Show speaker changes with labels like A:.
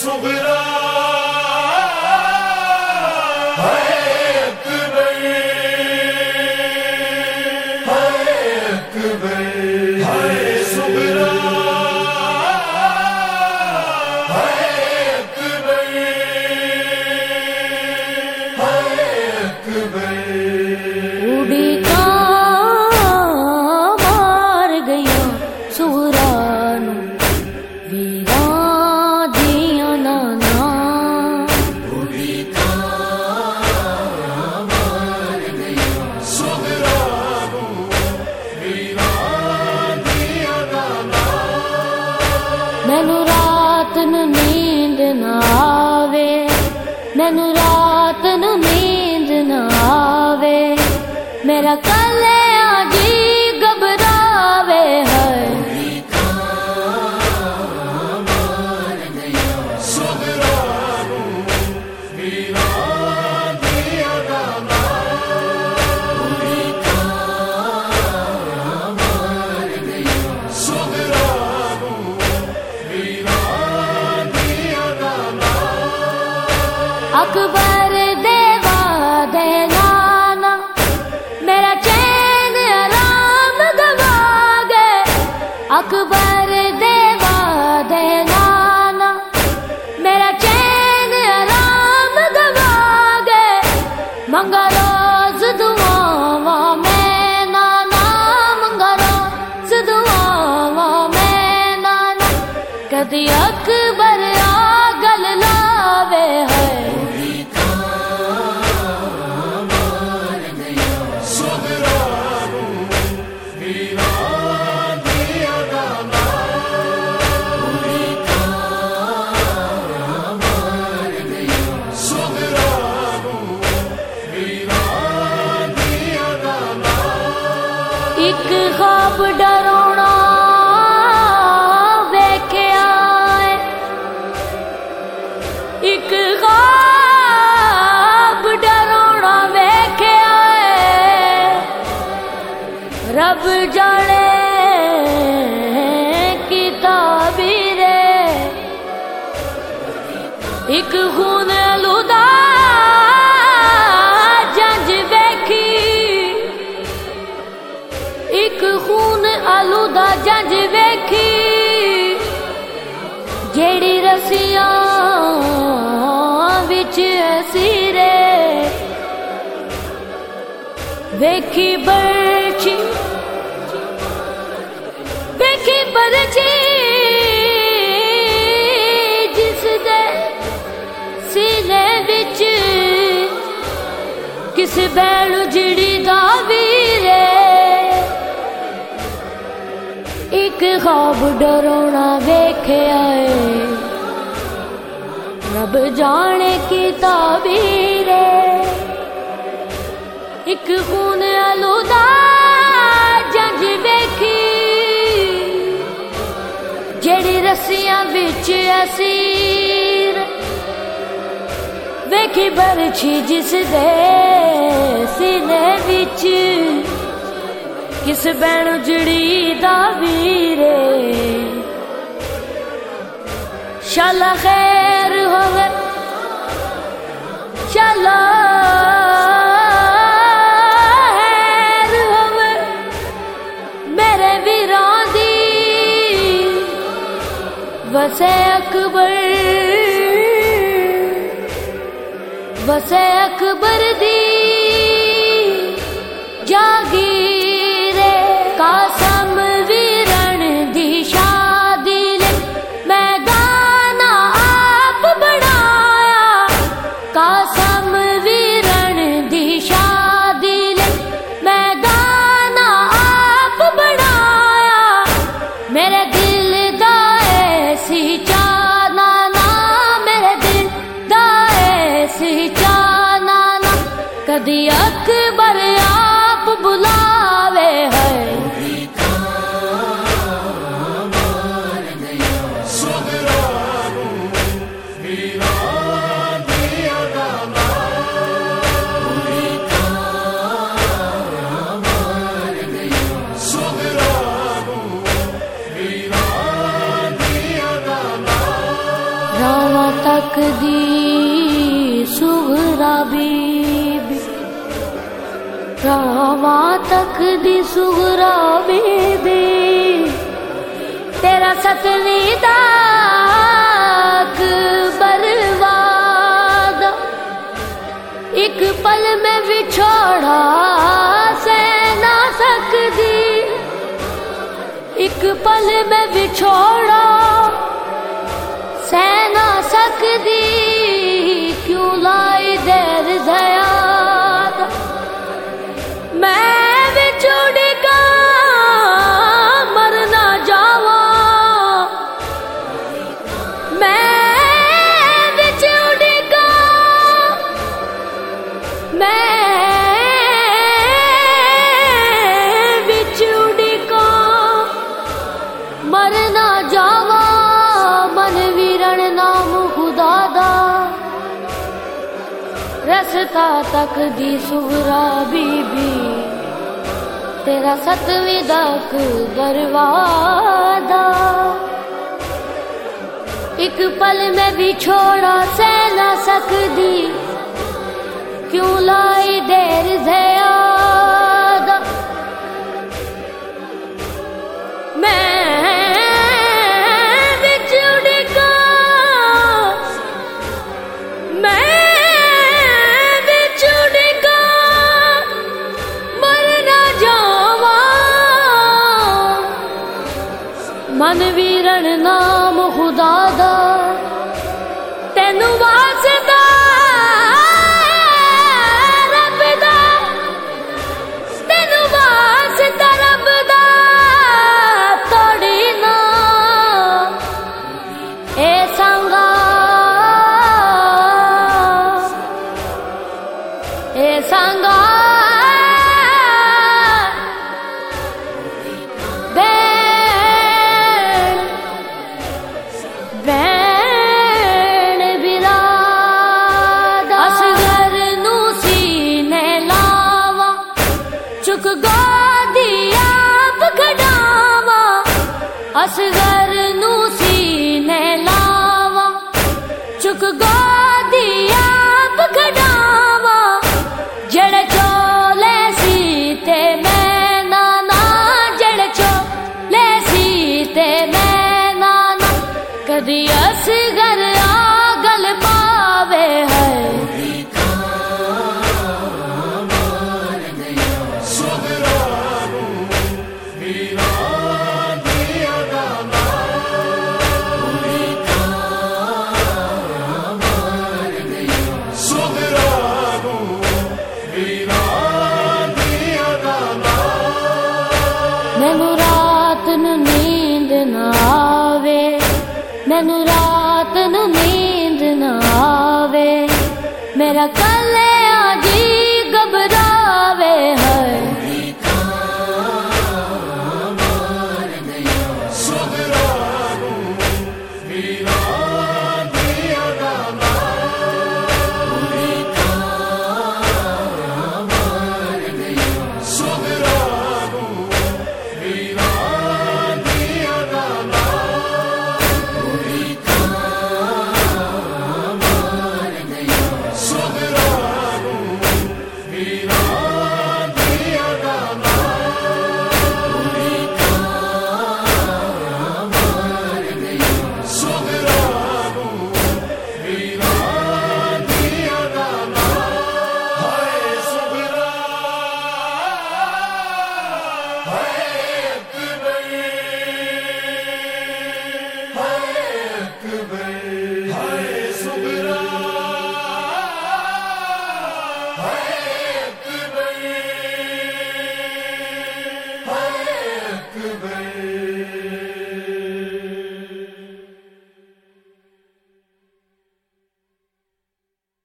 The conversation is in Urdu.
A: صغرى میرا کل دیا کر رب جانے کتابی رے ایک خون لدا جنج ویکھی۔ ایک خون آلودہ جنج ویکھی۔ جیڑی رسیاں بچ وچ اسیرے ویکھی برچی ویکھی برچی جس دے سینے وچ کس بیل جڑی دا ویرے ایک خواب ڈرونا ویکھیا ہے۔ رب جانے کی تعبیر ہے۔ ایک خون آلودہ رسیاں وچ اسیر ویکھی برچھی جس دے سینے وچ کس بین جڑی دا ویرے شالا خیر ہوے بس اکبر بس اکبر دی جاگیرے قاسم ایسی نا میرے دل نا۔ کدی رواں تک دی سغرا بی بی تیرا ستویں داک برباد۔ ایک پل میں بچھوڑا سے نہ سکتی ایک پل میں بچھوڑا سہ نہ نہ جاوا من ویرن نام خدا دا رستا تک دی سورا بی بی تیرا ستویں دک بروادا ایک پل میں بھی چھوڑا سہ نہ سکتی کیوں لائی دیر زیاد ویرن اصغر نو سینے لاوا چک گو